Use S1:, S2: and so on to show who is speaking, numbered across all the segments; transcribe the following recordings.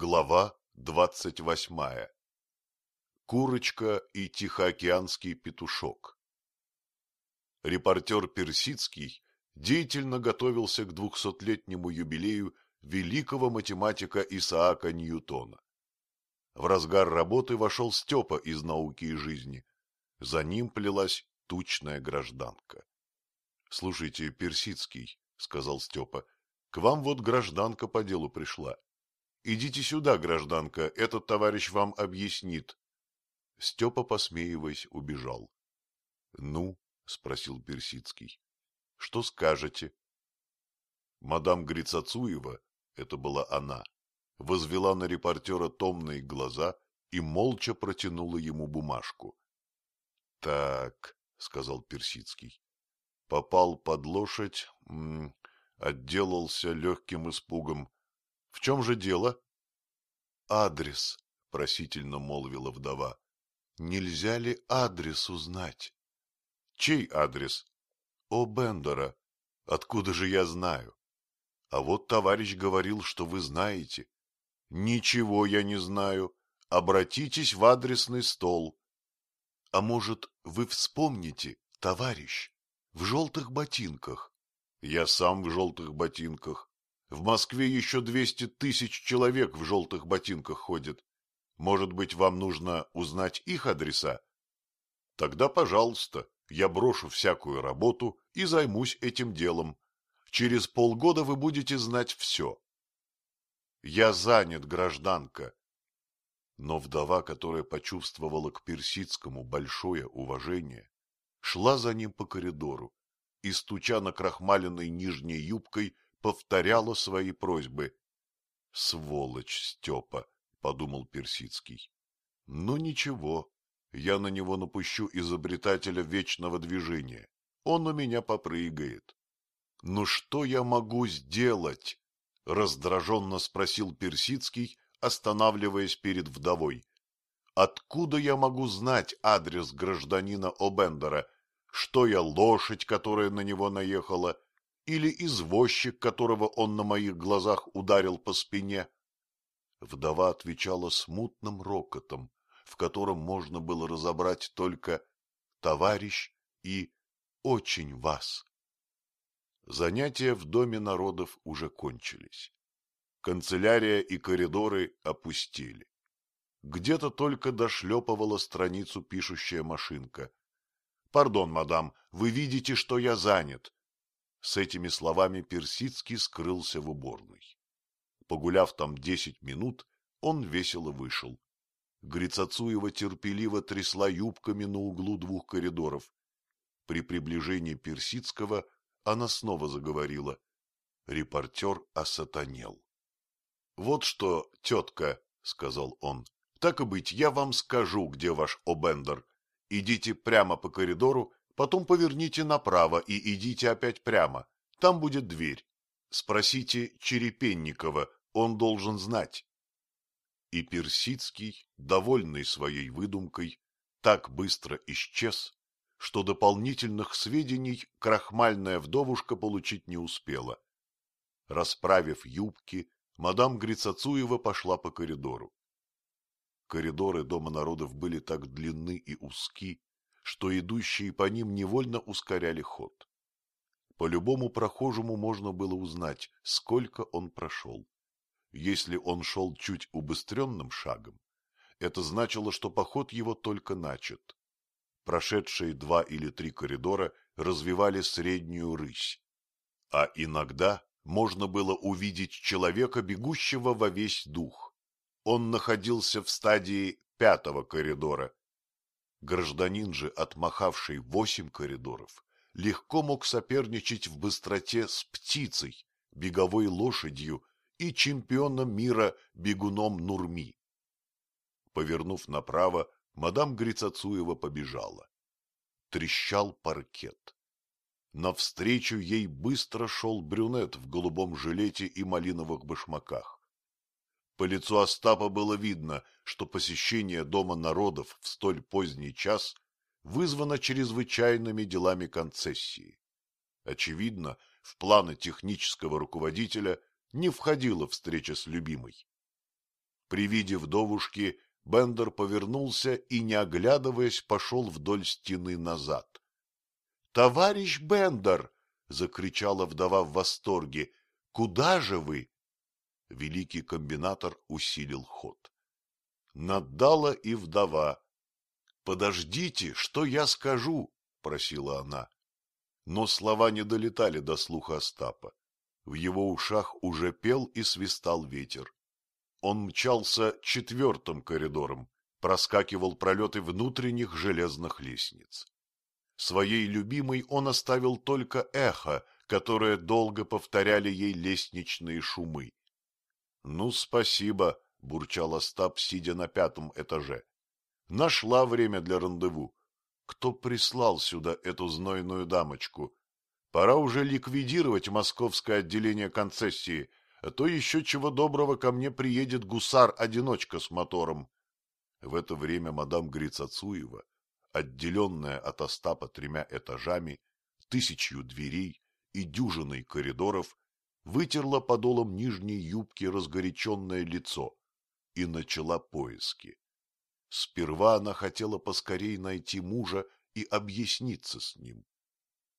S1: Глава двадцать восьмая. Курочка и Тихоокеанский петушок. Репортер Персидский деятельно готовился к двухсотлетнему юбилею великого математика Исаака Ньютона. В разгар работы вошел Степа из науки и жизни. За ним плелась тучная гражданка. — Слушайте, Персидский, — сказал Степа, — к вам вот гражданка по делу пришла. Идите сюда, гражданка, этот товарищ вам объяснит. Степа, посмеиваясь, убежал. — Ну, — спросил Персидский, — что скажете? Мадам Грицацуева, это была она, возвела на репортера томные глаза и молча протянула ему бумажку. — Так, — сказал Персидский, — попал под лошадь, м -м, отделался легким испугом. — В чем же дело? — Адрес, — просительно молвила вдова. — Нельзя ли адрес узнать? — Чей адрес? — О Бендера. Откуда же я знаю? А вот товарищ говорил, что вы знаете. — Ничего я не знаю. Обратитесь в адресный стол. — А может, вы вспомните, товарищ, в желтых ботинках? — Я сам в желтых ботинках. В Москве еще двести тысяч человек в желтых ботинках ходят. Может быть, вам нужно узнать их адреса? Тогда, пожалуйста, я брошу всякую работу и займусь этим делом. Через полгода вы будете знать все. Я занят, гражданка. Но вдова, которая почувствовала к Персидскому большое уважение, шла за ним по коридору и, стуча на крахмаленной нижней юбкой, повторяла свои просьбы. — Сволочь Степа, — подумал Персидский. — Ну ничего, я на него напущу изобретателя вечного движения. Он у меня попрыгает. — Ну что я могу сделать? — раздраженно спросил Персидский, останавливаясь перед вдовой. — Откуда я могу знать адрес гражданина Обендера? Что я лошадь, которая на него наехала? — или извозчик, которого он на моих глазах ударил по спине. Вдова отвечала смутным рокотом, в котором можно было разобрать только «товарищ» и «очень вас». Занятия в Доме народов уже кончились. Канцелярия и коридоры опустили. Где-то только дошлепывала страницу пишущая машинка. — Пардон, мадам, вы видите, что я занят. С этими словами Персидский скрылся в уборной. Погуляв там десять минут, он весело вышел. Грицацуева терпеливо трясла юбками на углу двух коридоров. При приближении Персидского она снова заговорила. Репортер осатанел. — Вот что, тетка, — сказал он, — так и быть, я вам скажу, где ваш Обендер. Идите прямо по коридору Потом поверните направо и идите опять прямо. Там будет дверь. Спросите Черепенникова, он должен знать. И Персидский, довольный своей выдумкой, так быстро исчез, что дополнительных сведений крахмальная вдовушка получить не успела. Расправив юбки, мадам Грицацуева пошла по коридору. Коридоры Дома народов были так длинны и узки, что идущие по ним невольно ускоряли ход. По любому прохожему можно было узнать, сколько он прошел. Если он шел чуть убыстренным шагом, это значило, что поход его только начат. Прошедшие два или три коридора развивали среднюю рысь. А иногда можно было увидеть человека, бегущего во весь дух. Он находился в стадии пятого коридора, Гражданин же, отмахавший восемь коридоров, легко мог соперничать в быстроте с птицей, беговой лошадью и чемпионом мира бегуном Нурми. Повернув направо, мадам Грицацуева побежала. Трещал паркет. Навстречу ей быстро шел брюнет в голубом жилете и малиновых башмаках. По лицу Остапа было видно, что посещение Дома народов в столь поздний час вызвано чрезвычайными делами концессии. Очевидно, в планы технического руководителя не входила встреча с любимой. При виде вдовушки Бендер повернулся и, не оглядываясь, пошел вдоль стены назад. — Товарищ Бендер! — закричала вдова в восторге. — Куда же вы? Великий комбинатор усилил ход. Наддала и вдова. — Подождите, что я скажу? — просила она. Но слова не долетали до слуха Остапа. В его ушах уже пел и свистал ветер. Он мчался четвертым коридором, проскакивал пролеты внутренних железных лестниц. Своей любимой он оставил только эхо, которое долго повторяли ей лестничные шумы. — Ну, спасибо, — бурчал Остап, сидя на пятом этаже. — Нашла время для рандеву. Кто прислал сюда эту знойную дамочку? Пора уже ликвидировать московское отделение концессии, а то еще чего доброго ко мне приедет гусар-одиночка с мотором. В это время мадам Грицацуева, отделенная от Остапа тремя этажами, тысячью дверей и дюжиной коридоров, вытерла подолом нижней юбки разгоряченное лицо и начала поиски. Сперва она хотела поскорей найти мужа и объясниться с ним.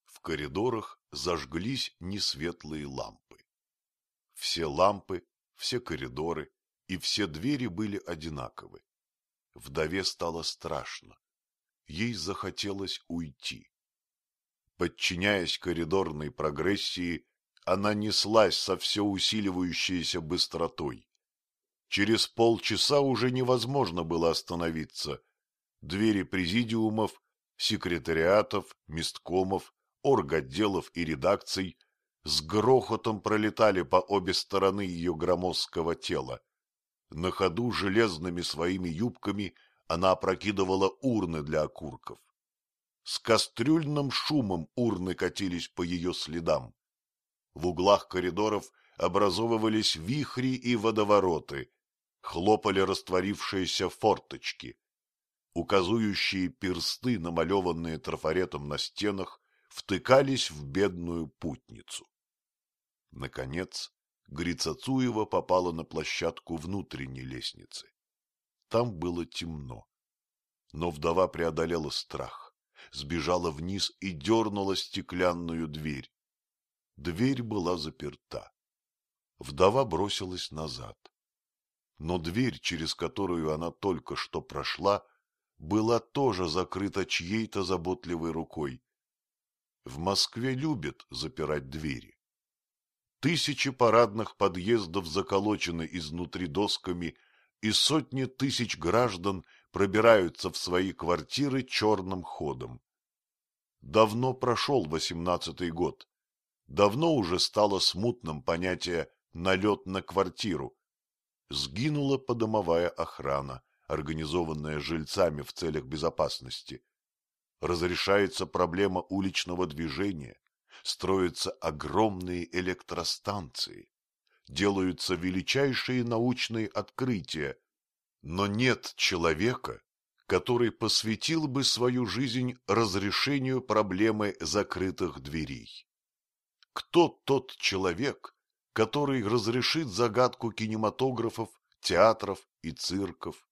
S1: В коридорах зажглись несветлые лампы. Все лампы, все коридоры и все двери были одинаковы. Вдове стало страшно. Ей захотелось уйти. Подчиняясь коридорной прогрессии, она неслась со все усиливающейся быстротой. Через полчаса уже невозможно было остановиться. Двери президиумов, секретариатов, месткомов, орготделов и редакций с грохотом пролетали по обе стороны ее громоздкого тела. На ходу железными своими юбками она опрокидывала урны для окурков. С кастрюльным шумом урны катились по ее следам. В углах коридоров образовывались вихри и водовороты, хлопали растворившиеся форточки. Указующие персты, намалеванные трафаретом на стенах, втыкались в бедную путницу. Наконец, Грицацуева попала на площадку внутренней лестницы. Там было темно. Но вдова преодолела страх, сбежала вниз и дернула стеклянную дверь. Дверь была заперта. Вдова бросилась назад. Но дверь, через которую она только что прошла, была тоже закрыта чьей-то заботливой рукой. В Москве любят запирать двери. Тысячи парадных подъездов заколочены изнутри досками, и сотни тысяч граждан пробираются в свои квартиры черным ходом. Давно прошел восемнадцатый год. Давно уже стало смутным понятие «налет на квартиру». Сгинула подомовая охрана, организованная жильцами в целях безопасности разрешается проблема уличного движения, строятся огромные электростанции, делаются величайшие научные открытия, но нет человека, который посвятил бы свою жизнь разрешению проблемы закрытых дверей. Кто тот человек, который разрешит загадку кинематографов, театров и цирков,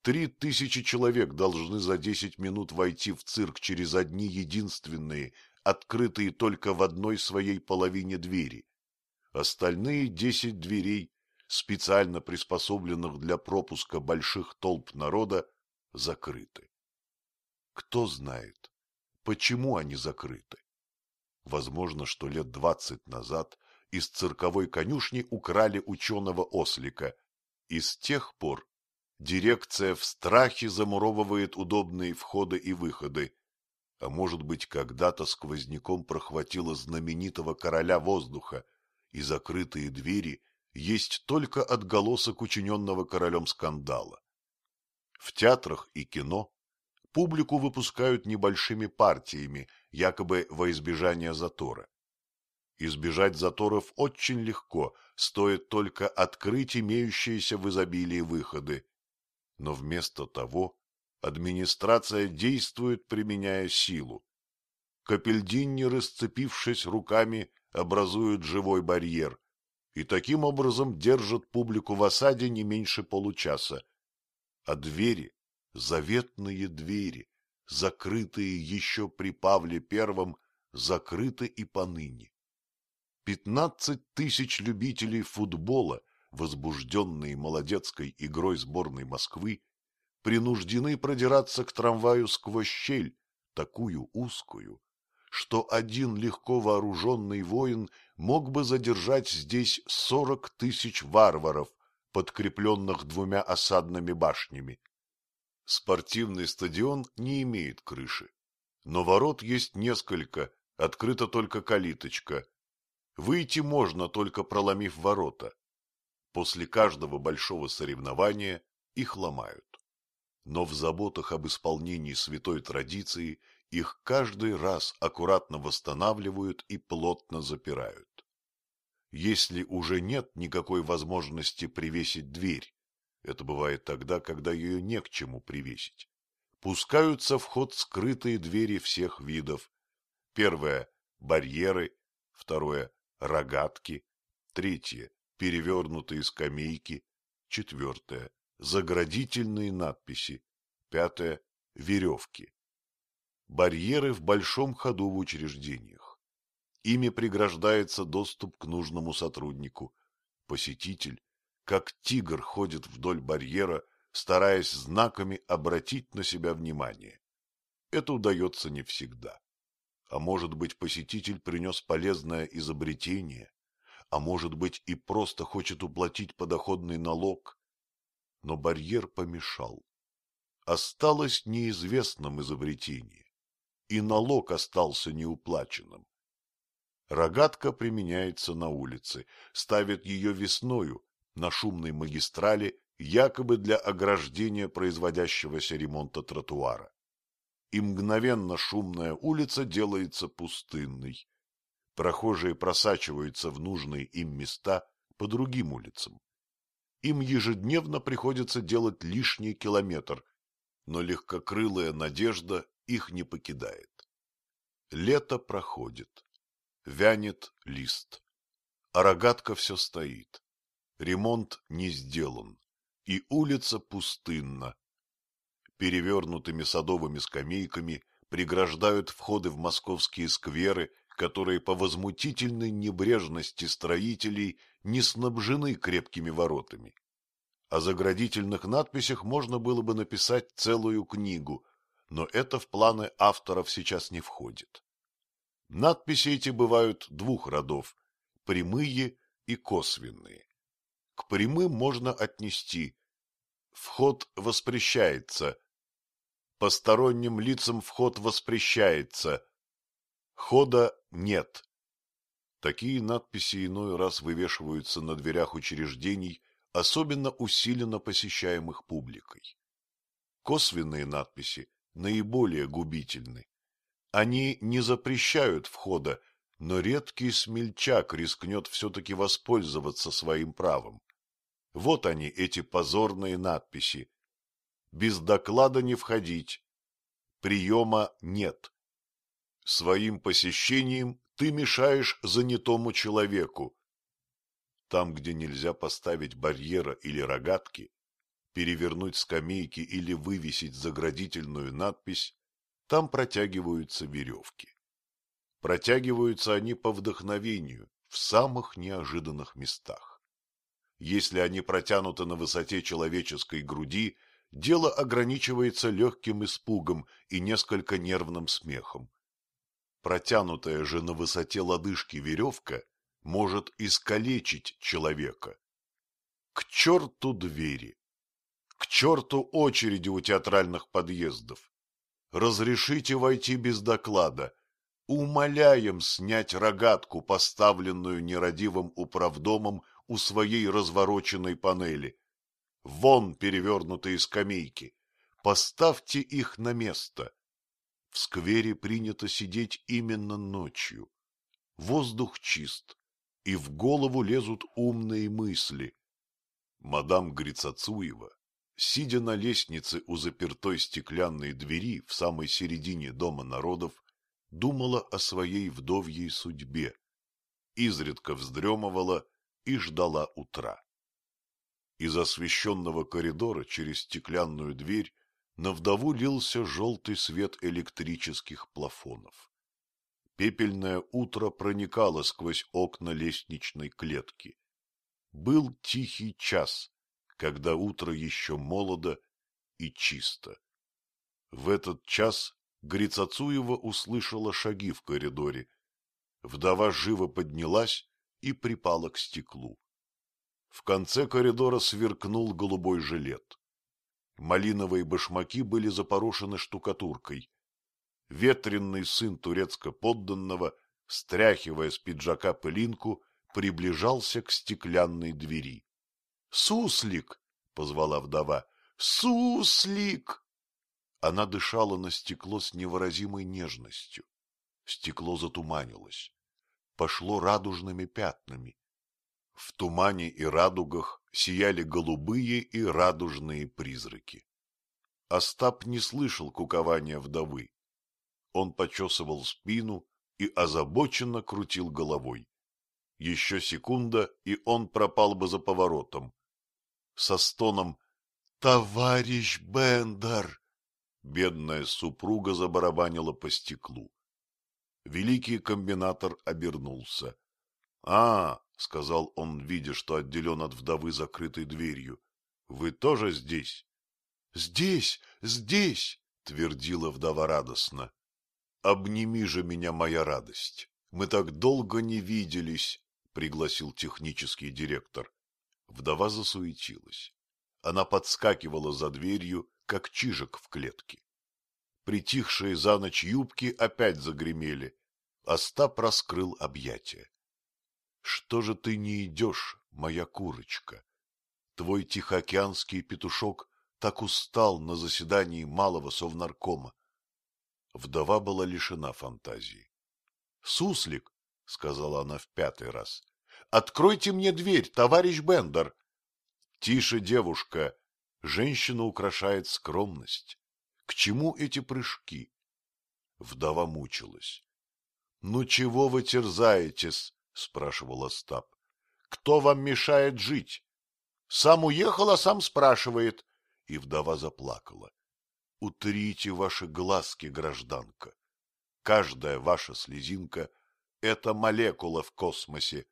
S1: Три тысячи человек должны за десять минут войти в цирк через одни единственные, открытые только в одной своей половине двери. Остальные десять дверей, специально приспособленных для пропуска больших толп народа, закрыты. Кто знает, почему они закрыты? Возможно, что лет двадцать назад из цирковой конюшни украли ученого ослика, и с тех пор Дирекция в страхе замуровывает удобные входы и выходы. А может быть, когда-то сквозняком прохватило знаменитого короля воздуха, и закрытые двери есть только отголосок учиненного королем скандала. В театрах и кино публику выпускают небольшими партиями, якобы во избежание затора. Избежать заторов очень легко, стоит только открыть имеющиеся в изобилии выходы но вместо того администрация действует, применяя силу. Капельдиннеры, сцепившись руками, образуют живой барьер, и таким образом держат публику в осаде не меньше получаса. А двери, заветные двери, закрытые еще при Павле Первом, закрыты и поныне. Пятнадцать тысяч любителей футбола, возбужденные молодецкой игрой сборной Москвы, принуждены продираться к трамваю сквозь щель, такую узкую, что один легко вооруженный воин мог бы задержать здесь сорок тысяч варваров, подкрепленных двумя осадными башнями. Спортивный стадион не имеет крыши, но ворот есть несколько, открыта только калиточка. Выйти можно, только проломив ворота. После каждого большого соревнования их ломают. Но в заботах об исполнении святой традиции их каждый раз аккуратно восстанавливают и плотно запирают. Если уже нет никакой возможности привесить дверь, это бывает тогда, когда ее не к чему привесить, пускаются в ход скрытые двери всех видов. Первое – барьеры, второе – рогатки, третье – перевернутые скамейки, четвертое – заградительные надписи, пятое – веревки. Барьеры в большом ходу в учреждениях. Ими преграждается доступ к нужному сотруднику. Посетитель, как тигр, ходит вдоль барьера, стараясь знаками обратить на себя внимание. Это удается не всегда. А может быть, посетитель принес полезное изобретение, а может быть и просто хочет уплатить подоходный налог. Но барьер помешал. Осталось неизвестным изобретение и налог остался неуплаченным. Рогатка применяется на улице, ставят ее весною на шумной магистрали якобы для ограждения производящегося ремонта тротуара. И мгновенно шумная улица делается пустынной. Прохожие просачиваются в нужные им места по другим улицам. Им ежедневно приходится делать лишний километр, но легкокрылая надежда их не покидает. Лето проходит, вянет лист, а рогатка все стоит. Ремонт не сделан, и улица пустынна. Перевернутыми садовыми скамейками преграждают входы в московские скверы, которые по возмутительной небрежности строителей не снабжены крепкими воротами. О заградительных надписях можно было бы написать целую книгу, но это в планы авторов сейчас не входит. Надписи эти бывают двух родов – прямые и косвенные. К прямым можно отнести «вход воспрещается», «посторонним лицам вход воспрещается», «хода нет». Такие надписи иной раз вывешиваются на дверях учреждений, особенно усиленно посещаемых публикой. Косвенные надписи наиболее губительны. Они не запрещают входа, но редкий смельчак рискнет все-таки воспользоваться своим правом. Вот они, эти позорные надписи. Без доклада не входить. Приема нет. Своим посещением ты мешаешь занятому человеку. Там, где нельзя поставить барьера или рогатки, перевернуть скамейки или вывесить заградительную надпись, там протягиваются веревки. Протягиваются они по вдохновению в самых неожиданных местах. Если они протянуты на высоте человеческой груди, дело ограничивается легким испугом и несколько нервным смехом. Протянутая же на высоте лодыжки веревка может искалечить человека. К черту двери! К черту очереди у театральных подъездов. Разрешите войти без доклада. Умоляем снять рогатку, поставленную нерадивым управдомом у своей развороченной панели. Вон перевернутые скамейки. Поставьте их на место. В сквере принято сидеть именно ночью. Воздух чист, и в голову лезут умные мысли. Мадам Грицацуева сидя на лестнице у запертой стеклянной двери в самой середине Дома народов, думала о своей вдовьей судьбе, изредка вздремывала и ждала утра. Из освещенного коридора через стеклянную дверь на вдову лился желтый свет электрических плафонов. Пепельное утро проникало сквозь окна лестничной клетки. Был тихий час, когда утро еще молодо и чисто. В этот час Грицацуева услышала шаги в коридоре. Вдова живо поднялась и припала к стеклу. В конце коридора сверкнул голубой жилет. Малиновые башмаки были запорошены штукатуркой. Ветренный сын турецко-подданного, стряхивая с пиджака пылинку, приближался к стеклянной двери. — Суслик! — позвала вдова. — Суслик! Она дышала на стекло с невыразимой нежностью. Стекло затуманилось. Пошло радужными пятнами. В тумане и радугах сияли голубые и радужные призраки. Остап не слышал кукования вдовы. Он почесывал спину и озабоченно крутил головой. Еще секунда, и он пропал бы за поворотом. Со стоном «Товарищ Бендер!» Бедная супруга забарабанила по стеклу. Великий комбинатор обернулся. — А, — сказал он, видя, что отделен от вдовы закрытой дверью. — Вы тоже здесь? — Здесь, здесь! — твердила вдова радостно. — Обними же меня, моя радость. Мы так долго не виделись, — пригласил технический директор. Вдова засуетилась. Она подскакивала за дверью, как чижик в клетке. Притихшие за ночь юбки опять загремели. Остап раскрыл объятия. Что же ты не идешь, моя курочка? Твой тихоокеанский петушок так устал на заседании малого совнаркома. Вдова была лишена фантазии. — Суслик, — сказала она в пятый раз, — откройте мне дверь, товарищ Бендер. — Тише, девушка, женщина украшает скромность. К чему эти прыжки? Вдова мучилась. — Ну чего вы терзаетесь? — спрашивал Остап. — Кто вам мешает жить? Сам уехал, а сам спрашивает. И вдова заплакала. — Утрите ваши глазки, гражданка. Каждая ваша слезинка — это молекула в космосе.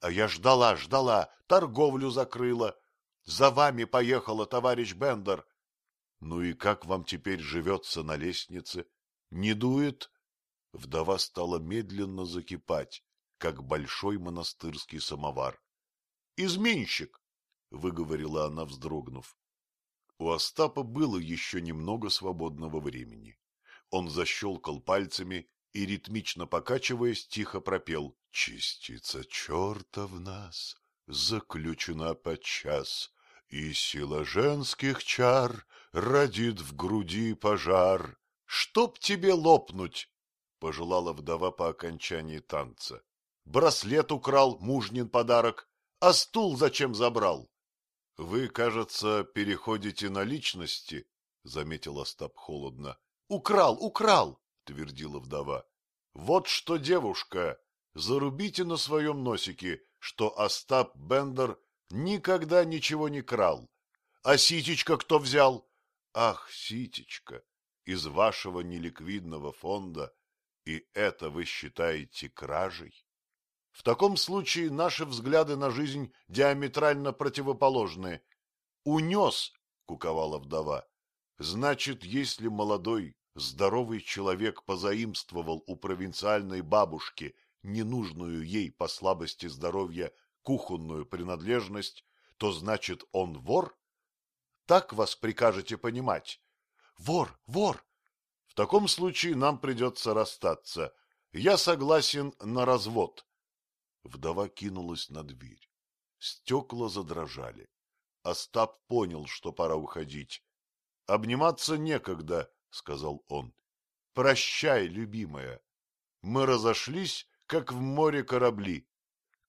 S1: А я ждала, ждала, торговлю закрыла. За вами поехала, товарищ Бендер. Ну и как вам теперь живется на лестнице? Не дует? Вдова стала медленно закипать как большой монастырский самовар. — Изменщик! — выговорила она, вздрогнув. У Остапа было еще немного свободного времени. Он защелкал пальцами и, ритмично покачиваясь, тихо пропел «Частица черта в нас заключена подчас, и сила женских чар родит в груди пожар. Чтоб тебе лопнуть!» — пожелала вдова по окончании танца браслет украл, мужнин подарок, а стул зачем забрал? — Вы, кажется, переходите на личности, — заметил Остап холодно. — Украл, украл, — твердила вдова. — Вот что, девушка, зарубите на своем носике, что Остап Бендер никогда ничего не крал. А ситечка кто взял? Ах, ситечка, из вашего неликвидного фонда, и это вы считаете кражей? В таком случае наши взгляды на жизнь диаметрально противоположны. Унес, куковала вдова. Значит, если молодой, здоровый человек позаимствовал у провинциальной бабушки ненужную ей по слабости здоровья кухонную принадлежность, то значит он вор? Так вас прикажете понимать? Вор, вор! В таком случае нам придется расстаться. Я согласен на развод. Вдова кинулась на дверь. Стекла задрожали. Остап понял, что пора уходить. — Обниматься некогда, — сказал он. — Прощай, любимая. Мы разошлись, как в море корабли.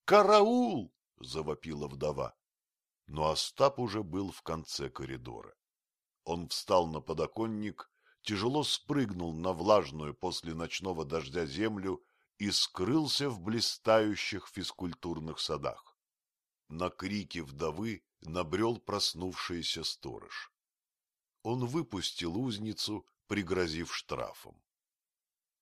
S1: «Караул!» — завопила вдова. Но Остап уже был в конце коридора. Он встал на подоконник, тяжело спрыгнул на влажную после ночного дождя землю и скрылся в блистающих физкультурных садах. на крики вдовы набрел проснувшийся сторож. Он выпустил узницу, пригрозив штрафом.